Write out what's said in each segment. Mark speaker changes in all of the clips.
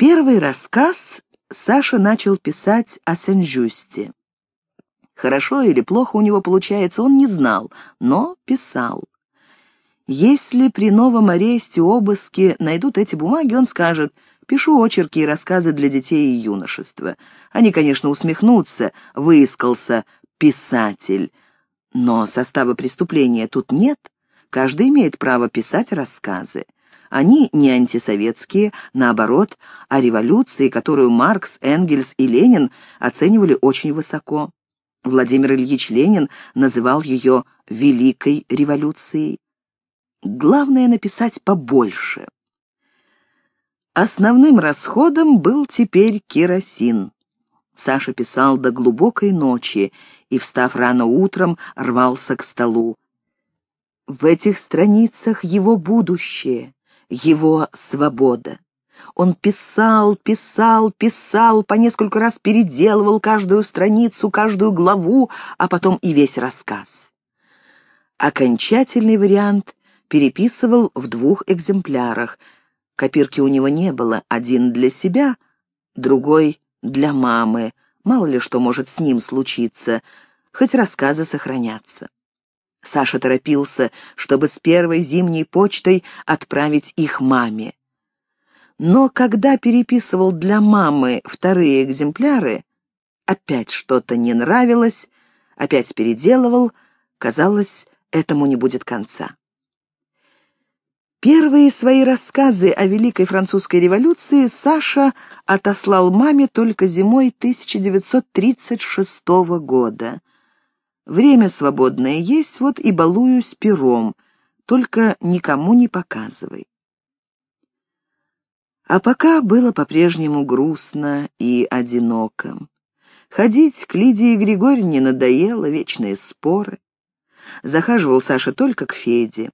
Speaker 1: Первый рассказ Саша начал писать о Сен-Жюсте. Хорошо или плохо у него получается, он не знал, но писал. Если при новом аресте, обыске найдут эти бумаги, он скажет «пишу очерки и рассказы для детей и юношества». Они, конечно, усмехнутся, выискался писатель. Но состава преступления тут нет. Каждый имеет право писать рассказы. Они не антисоветские, наоборот, а революции, которую Маркс, Энгельс и Ленин оценивали очень высоко. Владимир Ильич Ленин называл ее «великой революцией». Главное написать побольше. Основным расходом был теперь керосин. Саша писал до глубокой ночи и, встав рано утром, рвался к столу. В этих страницах его будущее, его свобода. Он писал, писал, писал, по несколько раз переделывал каждую страницу, каждую главу, а потом и весь рассказ. Окончательный вариант переписывал в двух экземплярах. Копирки у него не было, один для себя, другой для мамы. Мало ли что может с ним случиться, хоть рассказы сохранятся. Саша торопился, чтобы с первой зимней почтой отправить их маме. Но когда переписывал для мамы вторые экземпляры, опять что-то не нравилось, опять переделывал, казалось, этому не будет конца. Первые свои рассказы о Великой Французской революции Саша отослал маме только зимой 1936 года. Время свободное есть, вот и балуюсь пером, только никому не показывай. А пока было по-прежнему грустно и одиноко. Ходить к Лидии Григорьевне надоело, вечные споры. Захаживал Саша только к Феде.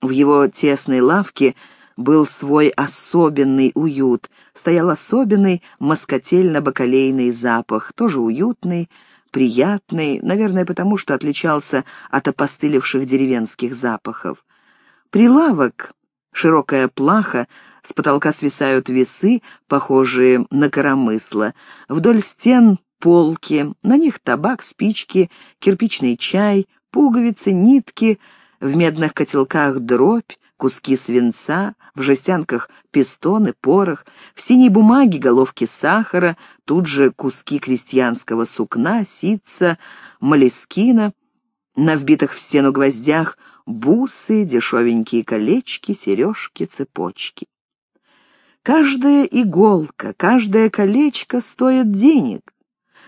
Speaker 1: В его тесной лавке был свой особенный уют, стоял особенный москотельно-бакалейный запах, тоже уютный, приятный, наверное, потому что отличался от опостылевших деревенских запахов. Прилавок, широкая плаха, с потолка свисают весы, похожие на коромысло. Вдоль стен полки, на них табак, спички, кирпичный чай, пуговицы, нитки, в медных котелках дробь, куски свинца, в жестянках пистоны, порох, в синей бумаге головки сахара, тут же куски крестьянского сукна, ситца, молескина, на вбитых в стену гвоздях бусы, дешевенькие колечки, сережки, цепочки. Каждая иголка, каждое колечко стоит денег.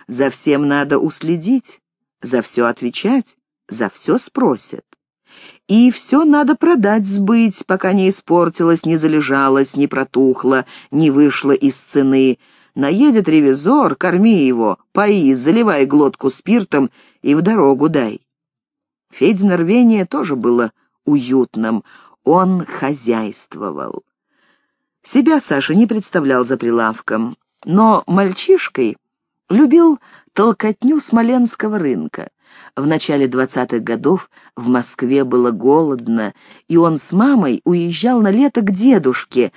Speaker 1: За всем надо уследить, за все отвечать, за все спросят. И все надо продать, сбыть, пока не испортилось, не залежалось, не протухло, не вышло из цены. Наедет ревизор, корми его, пои, заливай глотку спиртом и в дорогу дай. Федино рвение тоже было уютным, он хозяйствовал. Себя Саша не представлял за прилавком, но мальчишкой любил толкотню смоленского рынка. В начале двадцатых годов в Москве было голодно, и он с мамой уезжал на лето к дедушке,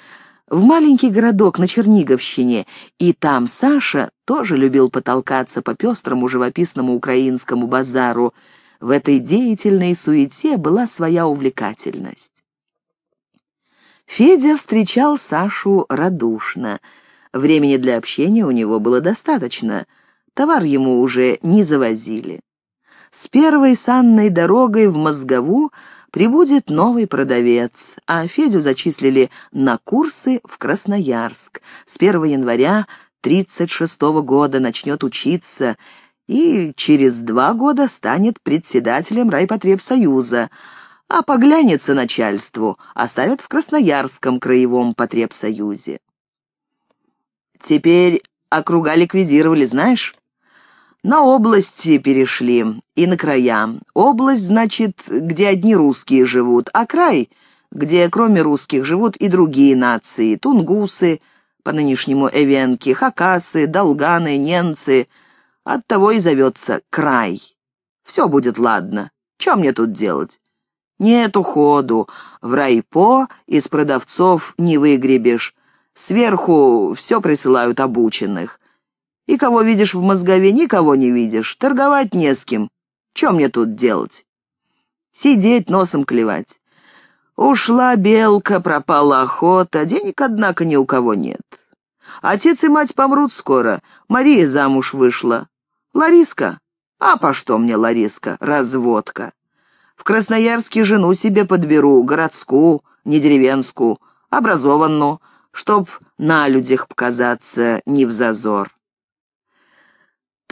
Speaker 1: в маленький городок на Черниговщине, и там Саша тоже любил потолкаться по пестрому живописному украинскому базару. В этой деятельной суете была своя увлекательность. Федя встречал Сашу радушно. Времени для общения у него было достаточно. Товар ему уже не завозили. С первой санной дорогой в Мозгову прибудет новый продавец, а Федю зачислили на курсы в Красноярск. С 1 января 1936 года начнет учиться и через два года станет председателем райпотребсоюза, а поглянется начальству, оставят в Красноярском краевом потребсоюзе. Теперь округа ликвидировали, знаешь? На области перешли и на края. Область, значит, где одни русские живут, а край, где кроме русских живут и другие нации, тунгусы, по нынешнему эвенки, хакасы, долганы, немцы. Оттого и зовется край. Все будет ладно. Чем мне тут делать? Нет уходу. В райпо из продавцов не выгребешь. Сверху все присылают обученных. И кого видишь в мозгове, никого не видишь. Торговать не с кем. Чем мне тут делать? Сидеть, носом клевать. Ушла белка, пропала охота, денег, однако, ни у кого нет. Отец и мать помрут скоро, Мария замуж вышла. Лариска? А по что мне Лариска? Разводка. В Красноярске жену себе подберу, городскую, не деревенскую, образованную, чтоб на людях показаться не в зазор.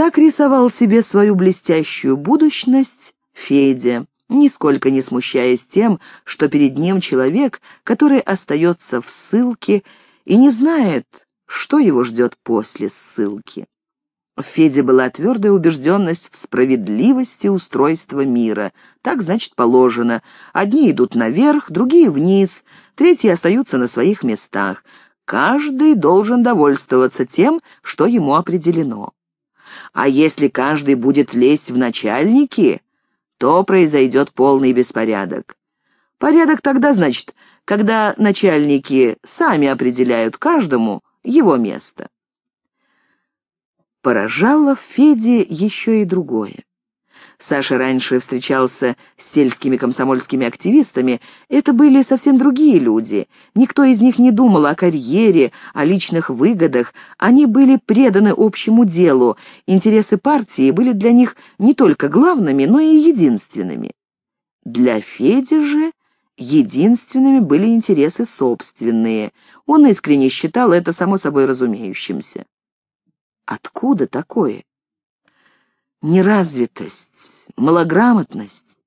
Speaker 1: Так рисовал себе свою блестящую будущность Федя, нисколько не смущаясь тем, что перед ним человек, который остается в ссылке и не знает, что его ждет после ссылки. В Феде была твердая убежденность в справедливости устройства мира. Так, значит, положено. Одни идут наверх, другие вниз, третьи остаются на своих местах. Каждый должен довольствоваться тем, что ему определено. А если каждый будет лезть в начальники, то произойдет полный беспорядок. Порядок тогда, значит, когда начальники сами определяют каждому его место. Поражало Феде еще и другое. Саша раньше встречался с сельскими комсомольскими активистами. Это были совсем другие люди. Никто из них не думал о карьере, о личных выгодах. Они были преданы общему делу. Интересы партии были для них не только главными, но и единственными. Для Феди же единственными были интересы собственные. Он искренне считал это само собой разумеющимся. Откуда такое? Неразвитость, малограмотность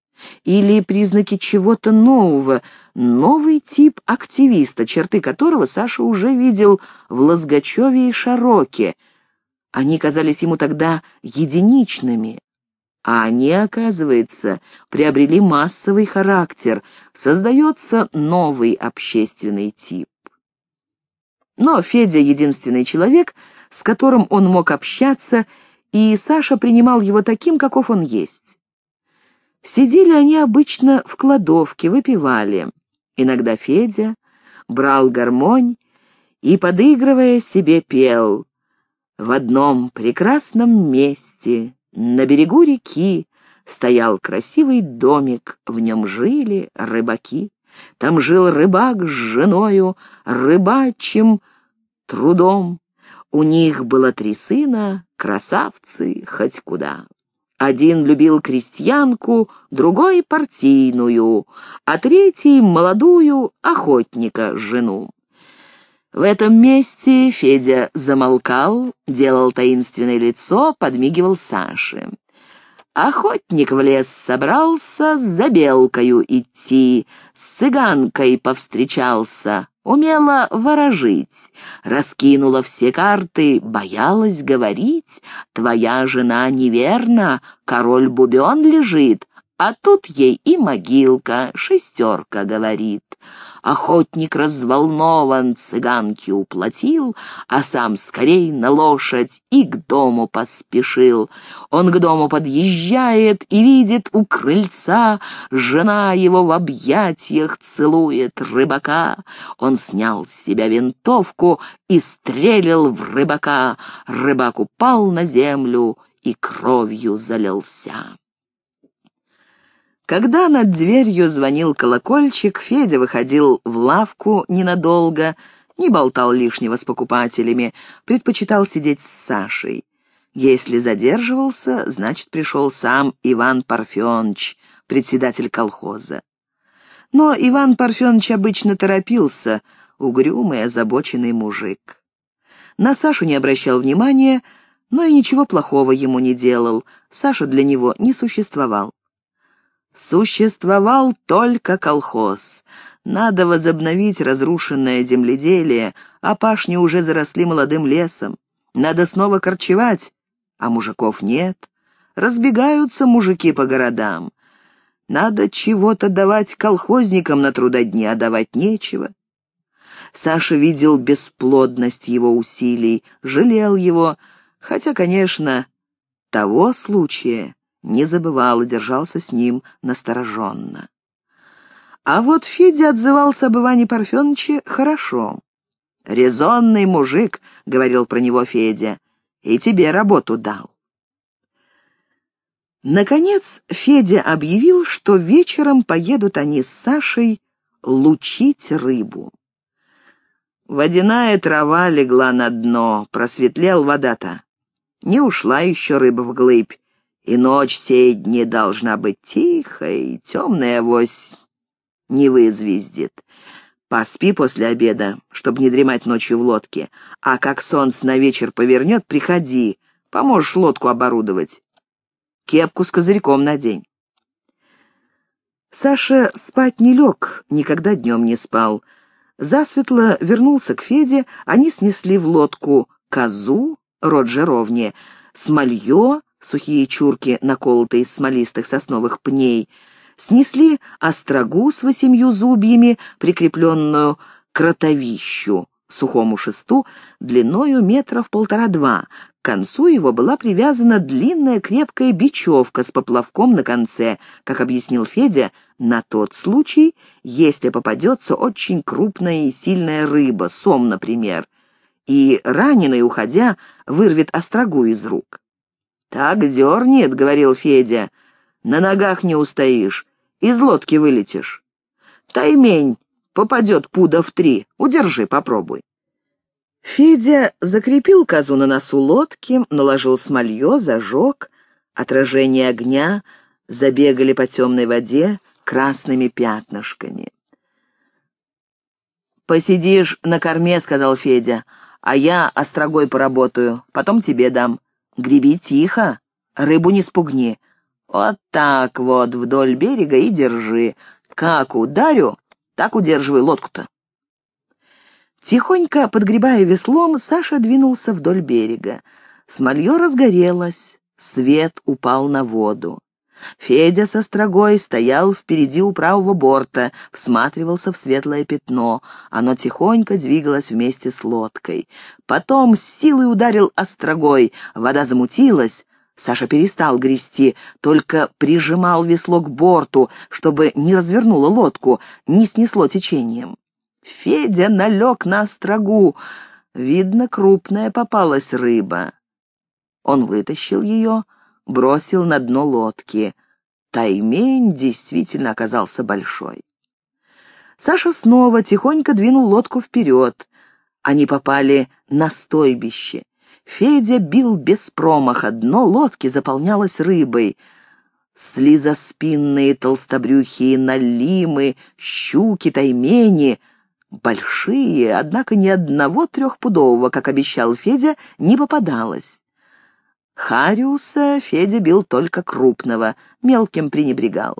Speaker 1: или признаки чего-то нового, новый тип активиста, черты которого Саша уже видел в Лозгачеве и Шароке. Они казались ему тогда единичными, а они, оказывается, приобрели массовый характер, создается новый общественный тип. Но Федя — единственный человек, с которым он мог общаться, и Саша принимал его таким, каков он есть. Сидели они обычно в кладовке, выпивали. Иногда Федя брал гармонь и, подыгрывая себе, пел «В одном прекрасном месте, на берегу реки, стоял красивый домик, в нем жили рыбаки. Там жил рыбак с женою, рыбачьим трудом. У них было три сына, красавцы, хоть куда. Один любил крестьянку, другой — партийную, а третий — молодую охотника жену. В этом месте Федя замолкал, делал таинственное лицо, подмигивал Саше. Охотник в лес собрался за белкою идти, с цыганкой повстречался, умела ворожить, раскинула все карты, боялась говорить. Твоя жена неверна, король Бубен лежит, а тут ей и могилка, шестерка говорит. Охотник разволнован, цыганки уплатил, а сам скорей на лошадь и к дому поспешил. Он к дому подъезжает и видит у крыльца, жена его в объятиях целует рыбака. Он снял с себя винтовку и стрелил в рыбака. Рыбак упал на землю и кровью залился. Когда над дверью звонил колокольчик, Федя выходил в лавку ненадолго, не болтал лишнего с покупателями, предпочитал сидеть с Сашей. Если задерживался, значит, пришел сам Иван Парфенович, председатель колхоза. Но Иван Парфенович обычно торопился, угрюмый, озабоченный мужик. На Сашу не обращал внимания, но и ничего плохого ему не делал, Саша для него не существовал. Существовал только колхоз. Надо возобновить разрушенное земледелие, а пашни уже заросли молодым лесом. Надо снова корчевать, а мужиков нет. Разбегаются мужики по городам. Надо чего-то давать колхозникам на трудодни, а давать нечего. Саша видел бесплодность его усилий, жалел его, хотя, конечно, того случая не забывал и держался с ним настороженно. А вот Федя отзывался об Иване Парфеновиче хорошо. «Резонный мужик», — говорил про него Федя, — «и тебе работу дал». Наконец Федя объявил, что вечером поедут они с Сашей лучить рыбу. Водяная трава легла на дно, просветлел вода-то. Не ушла еще рыба вглыбь, и ночь сей дни должна быть тихой, темная вось не вызвездит. Поспи после обеда, чтобы не дремать ночью в лодке, а как солнце на вечер повернет, приходи, поможешь лодку оборудовать. Кепку с козырьком надень. Саша спать не лег, никогда днем не спал. Засветло вернулся к Феде, они снесли в лодку козу, род жировни, смолье, сухие чурки, наколотые из смолистых сосновых пней, снесли острогу с восемью зубьями, прикрепленную к ротовищу, сухому шесту, длиною метров полтора-два. К концу его была привязана длинная крепкая бечевка с поплавком на конце, как объяснил Федя, на тот случай, если попадется очень крупная и сильная рыба, сом, например, и раненый, уходя, вырвет острогу из рук. «Так дернет», — говорил Федя, — «на ногах не устоишь, из лодки вылетишь. Таймень попадет пуда в три, удержи, попробуй». Федя закрепил козу на носу лодки, наложил смолье, зажег. Отражение огня забегали по темной воде красными пятнышками. «Посидишь на корме», — сказал Федя, — «а я острогой поработаю, потом тебе дам. Греби тихо, рыбу не спугни. Вот так вот вдоль берега и держи. Как ударю, так удерживай лодку-то». Тихонько подгребая веслом, Саша двинулся вдоль берега. Смолье разгорелось, свет упал на воду. Федя со строгой стоял впереди у правого борта, всматривался в светлое пятно. Оно тихонько двигалось вместе с лодкой. Потом с силой ударил острогой, вода замутилась. Саша перестал грести, только прижимал весло к борту, чтобы не развернуло лодку, не снесло течением. Федя налег на острогу. Видно, крупная попалась рыба. Он вытащил ее, бросил на дно лодки. Таймень действительно оказался большой. Саша снова тихонько двинул лодку вперед. Они попали на стойбище. Федя бил без промаха, дно лодки заполнялось рыбой. Слизоспинные толстобрюхие налимы, щуки, таймени — Большие, однако ни одного трехпудового, как обещал Федя, не попадалось. Хариуса Федя бил только крупного, мелким пренебрегал.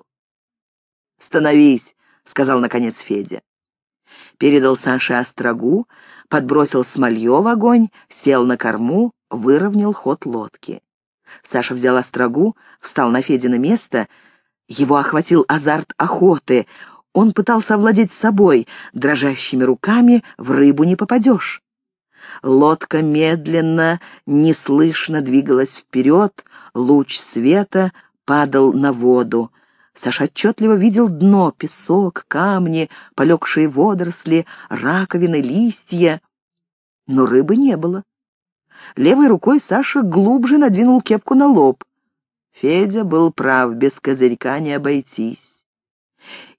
Speaker 1: «Становись», — сказал наконец Федя. Передал Саше острогу, подбросил смолье в огонь, сел на корму, выровнял ход лодки. Саша взял острогу, встал на Федино место. Его охватил азарт охоты. Он пытался овладеть собой, дрожащими руками в рыбу не попадешь. Лодка медленно, неслышно двигалась вперед, луч света падал на воду. Саша отчетливо видел дно, песок, камни, полегшие водоросли, раковины, листья. Но рыбы не было. Левой рукой Саша глубже надвинул кепку на лоб. Федя был прав, без козырька не обойтись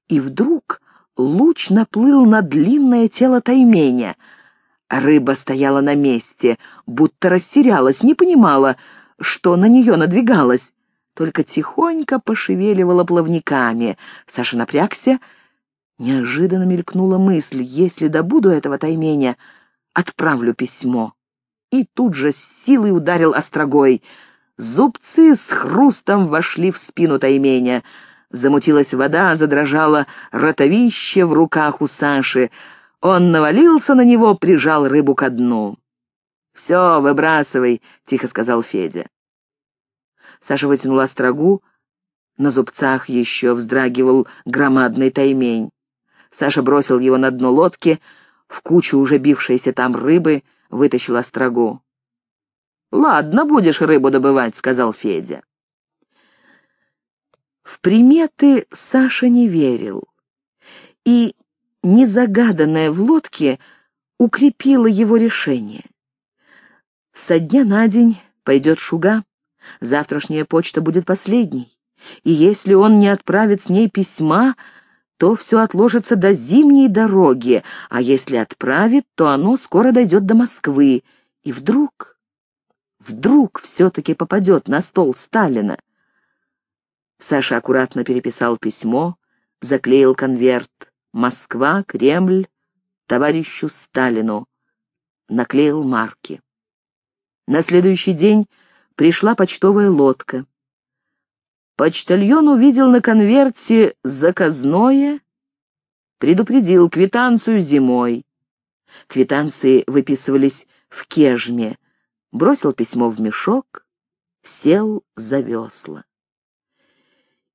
Speaker 1: и вдруг луч наплыл на длинное тело тайменя. Рыба стояла на месте, будто растерялась, не понимала, что на нее надвигалось, только тихонько пошевеливала плавниками. Саша напрягся. Неожиданно мелькнула мысль, если добуду этого тайменя, отправлю письмо. И тут же с силой ударил острогой. Зубцы с хрустом вошли в спину тайменя — Замутилась вода, задрожало ротовище в руках у Саши. Он навалился на него, прижал рыбу ко дну. «Все, выбрасывай», — тихо сказал Федя. Саша вытянул острогу. На зубцах еще вздрагивал громадный таймень. Саша бросил его на дно лодки, в кучу уже бившейся там рыбы вытащил острогу. «Ладно, будешь рыбу добывать», — сказал Федя. В приметы Саша не верил. И незагаданное в лодке укрепило его решение. Со дня на день пойдет шуга, завтрашняя почта будет последней, и если он не отправит с ней письма, то все отложится до зимней дороги, а если отправит, то оно скоро дойдет до Москвы. И вдруг, вдруг все-таки попадет на стол Сталина. Саша аккуратно переписал письмо, заклеил конверт «Москва, Кремль, товарищу Сталину», наклеил марки. На следующий день пришла почтовая лодка. Почтальон увидел на конверте заказное, предупредил квитанцию зимой. Квитанции выписывались в кежме, бросил письмо в мешок, сел за весла.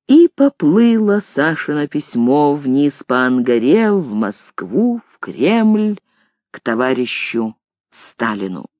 Speaker 1: И поплыло Сашино письмо вниз по Ангаре, в Москву, в Кремль, к товарищу Сталину.